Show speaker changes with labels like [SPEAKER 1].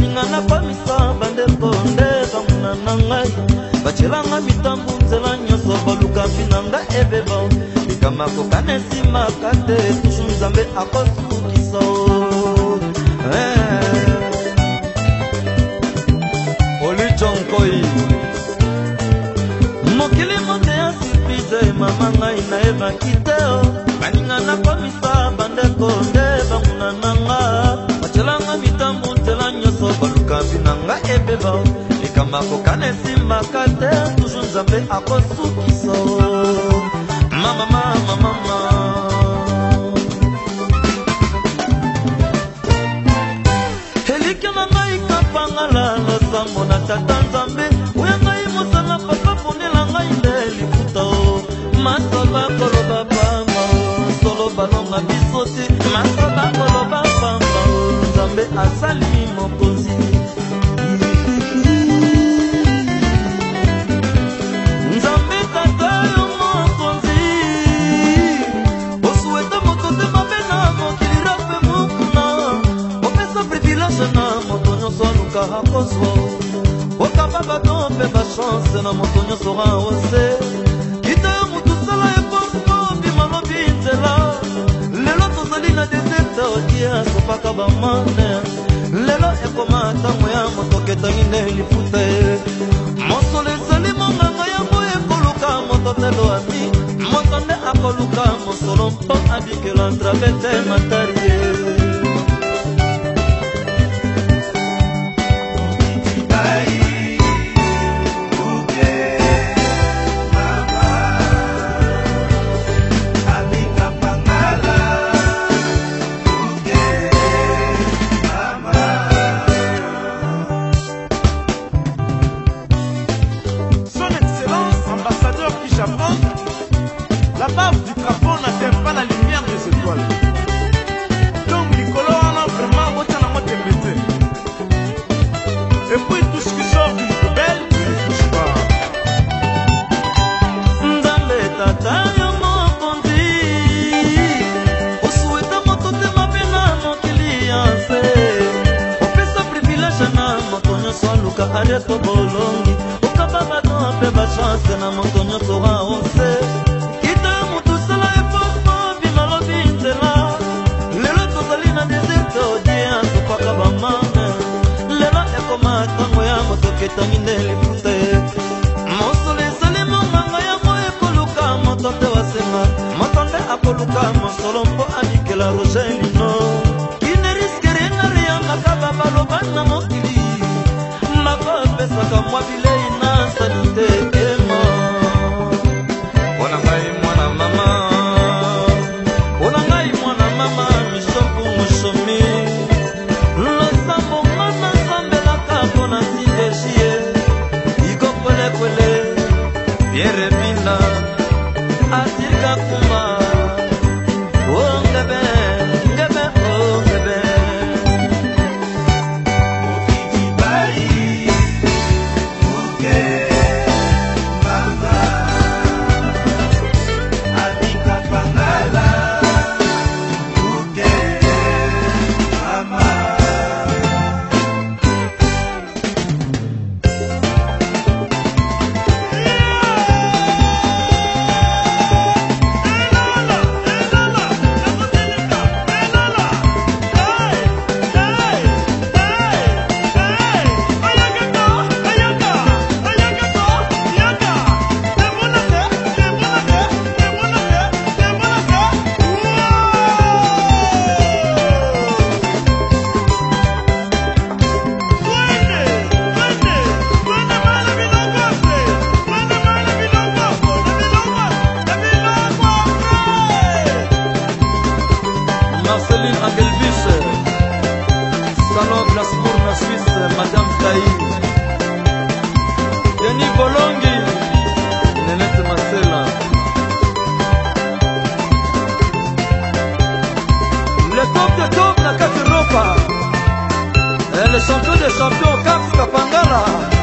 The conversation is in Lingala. [SPEAKER 1] baninga napamisa bandeko nde bamuna na ngai bacelanga mitambu nzela nyonso baluka mpina nga ebeba likama kokana esimaka te tushu nzambe akosukisa eh. olijonkoi mokili mote ya surprise mama ngai nayebaki te baninga nakomisa bandeko nde devant likambo akokana esimaka te tuzu nzambe akos chance na moto nyonso raose kita ya motu sala epongo bima lobi nzela lelo tozali na deserte otia sopaka bamane lelo ekoma ntango ya moto ketangi nde liputa ye mosolo ezali monganga yango ekoluka moto telo ami moto nde akoluka mosolo mpo abikela ndrabe te matarie la bave du capot n'atteint pas la lumière des étoiles donc likolo wana vraiment botiana motembe te et puis tout ce qui sort d'une poubelle tu ne touche pas nzambe tata yo mokonzi osueta moto te mabe na mokili ya nse opesa privilege na moto nyonso aluka ariato bolongi okaba bato mpe bachanse na moto nyonso wana koluka mosolo mpo anikela roselino kineriskerenare ya makaba baloba na mokili mako apesaka mwa bilei na salite Marceline Angelvis Salon Glasgow na Suisse Madame Taï Denis Bolongi Nenette Marcela Le top de top na kati Europa Et le champion des champions Cap Kapangara